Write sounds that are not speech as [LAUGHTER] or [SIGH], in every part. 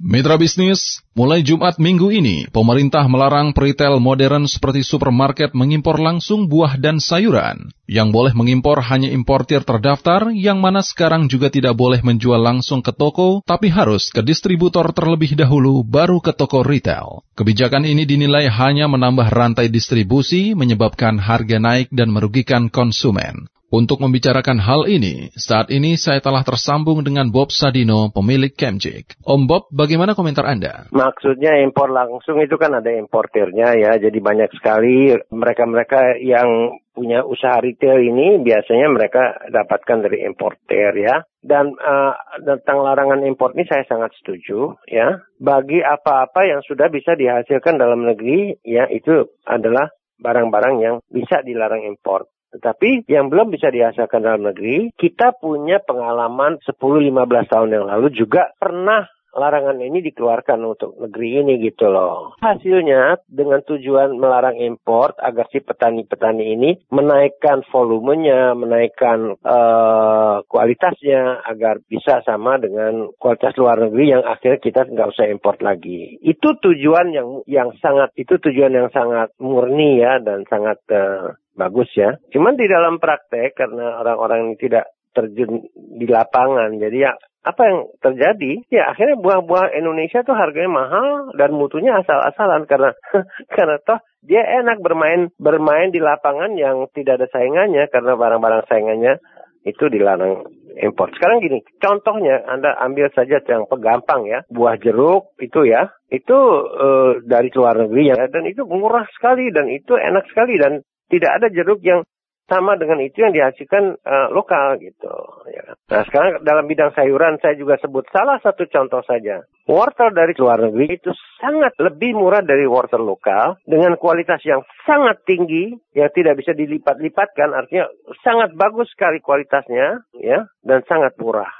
Mitra bisnis, mulai Jumat minggu ini, pemerintah melarang peritel modern seperti supermarket mengimpor langsung buah dan sayuran. Yang boleh mengimpor hanya importir terdaftar, yang mana sekarang juga tidak boleh menjual langsung ke toko, tapi harus ke distributor terlebih dahulu, baru ke toko retail. Kebijakan ini dinilai hanya menambah rantai distribusi, menyebabkan harga naik dan merugikan konsumen. Untuk membicarakan hal ini, saat ini saya telah tersambung dengan Bob Sadino, pemilik Camjik. Om Bob, bagaimana komentar Anda? Maksudnya impor langsung itu kan ada importernya ya, jadi banyak sekali mereka-mereka yang punya usaha retail ini biasanya mereka dapatkan dari importer ya. Dan uh, tentang larangan impor ini saya sangat setuju ya. Bagi apa-apa yang sudah bisa dihasilkan dalam negeri ya itu adalah barang-barang yang bisa dilarang impor. Tetapi yang belum bisa dihasilkan dalam negeri, kita punya pengalaman 10-15 tahun yang lalu juga pernah larangan ini dikeluarkan untuk negeri ini gitu loh. Hasilnya dengan tujuan melarang impor agar si petani-petani ini menaikkan volumenya, menaikkan uh, kualitasnya agar bisa sama dengan kualitas luar negeri yang akhirnya kita nggak usah import lagi. Itu tujuan yang yang sangat itu tujuan yang sangat murni ya dan sangat uh, bagus ya. Cuman di dalam praktek karena orang-orang tidak terjun di lapangan, jadi ya apa yang terjadi? Ya akhirnya buah-buah Indonesia tuh harganya mahal dan mutunya asal-asalan karena [LAUGHS] karena toh dia enak bermain bermain di lapangan yang tidak ada saingannya karena barang-barang saingannya itu dilarang impor. Sekarang gini, contohnya Anda ambil saja yang pegampang ya, buah jeruk itu ya, itu uh, dari luar negeri ya, dan itu murah sekali dan itu enak sekali dan tidak ada jeruk yang sama dengan itu yang dihasilkan uh, lokal gitu. Ya. Nah sekarang dalam bidang sayuran saya juga sebut salah satu contoh saja. Wortel dari luar negeri itu sangat lebih murah dari wortel lokal dengan kualitas yang sangat tinggi yang tidak bisa dilipat-lipatkan artinya sangat bagus sekali kualitasnya ya dan sangat murah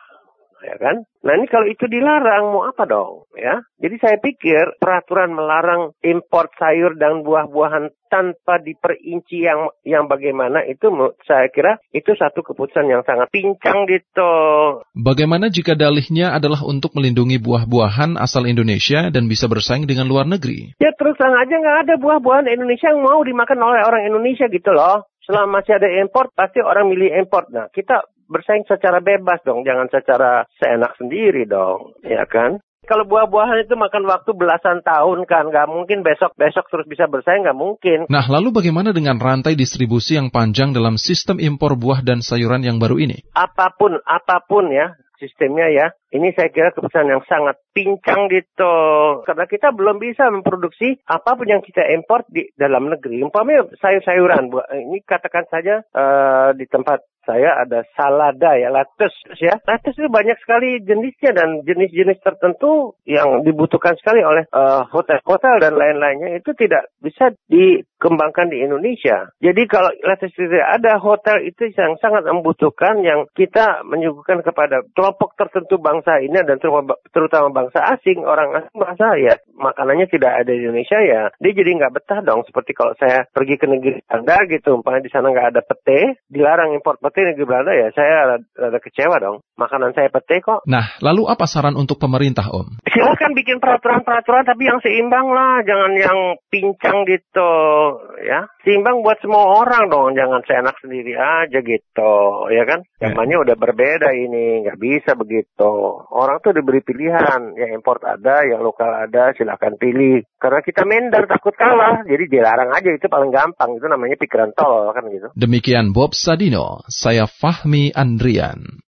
ya kan? Nah ini kalau itu dilarang mau apa dong ya? Jadi saya pikir peraturan melarang impor sayur dan buah-buahan tanpa diperinci yang yang bagaimana itu saya kira itu satu keputusan yang sangat pincang gitu. Bagaimana jika dalihnya adalah untuk melindungi buah-buahan asal Indonesia dan bisa bersaing dengan luar negeri? Ya terus terang aja nggak ada buah-buahan Indonesia yang mau dimakan oleh orang Indonesia gitu loh. Selama masih ada import, pasti orang milih import. Nah, kita bersaing secara bebas dong, jangan secara seenak sendiri dong, ya kan? Kalau buah-buahan itu makan waktu belasan tahun kan, nggak mungkin besok-besok terus bisa bersaing, nggak mungkin. Nah, lalu bagaimana dengan rantai distribusi yang panjang dalam sistem impor buah dan sayuran yang baru ini? Apa pun, apa pun ya, sistemnya ya. Ini saya kira keputusan yang sangat pincang gitu. Karena kita belum bisa memproduksi apa pun yang kita import di dalam negeri. Umpamanya sayur-sayuran. Ini katakan saja uh, di tempat saya ada salada ya, lettuce ya. Lettuce itu banyak sekali jenisnya dan jenis-jenis tertentu yang dibutuhkan sekali oleh uh, hotel-hotel dan lain-lainnya itu tidak bisa dikembangkan di Indonesia. Jadi kalau lettuce tidak ada, hotel itu yang sangat membutuhkan yang kita menyuguhkan kepada kelompok tertentu bangsa ini dan terutama bangsa asing, orang asing bangsa ya makanannya tidak ada di Indonesia ya. Dia jadi nggak betah dong seperti kalau saya pergi ke negeri Anda gitu, umpamanya di sana nggak ada pete, dilarang impor pete negeri Belanda ya saya rada, kecewa dong. Makanan saya pete kok. Nah, lalu apa saran untuk pemerintah Om? Silahkan bikin peraturan-peraturan tapi yang seimbang lah. Jangan yang pincang gitu ya. Seimbang buat semua orang dong. Jangan seenak sendiri aja gitu ya kan. Ya. Zamannya udah berbeda ini. Nggak bisa begitu. Orang tuh diberi pilihan. Yang import ada, yang lokal ada. Silahkan pilih. Karena kita minder takut kalah. Jadi dilarang aja itu paling gampang. Itu namanya pikiran tol kan gitu. Demikian Bob Sadino saya Fahmi Andrian.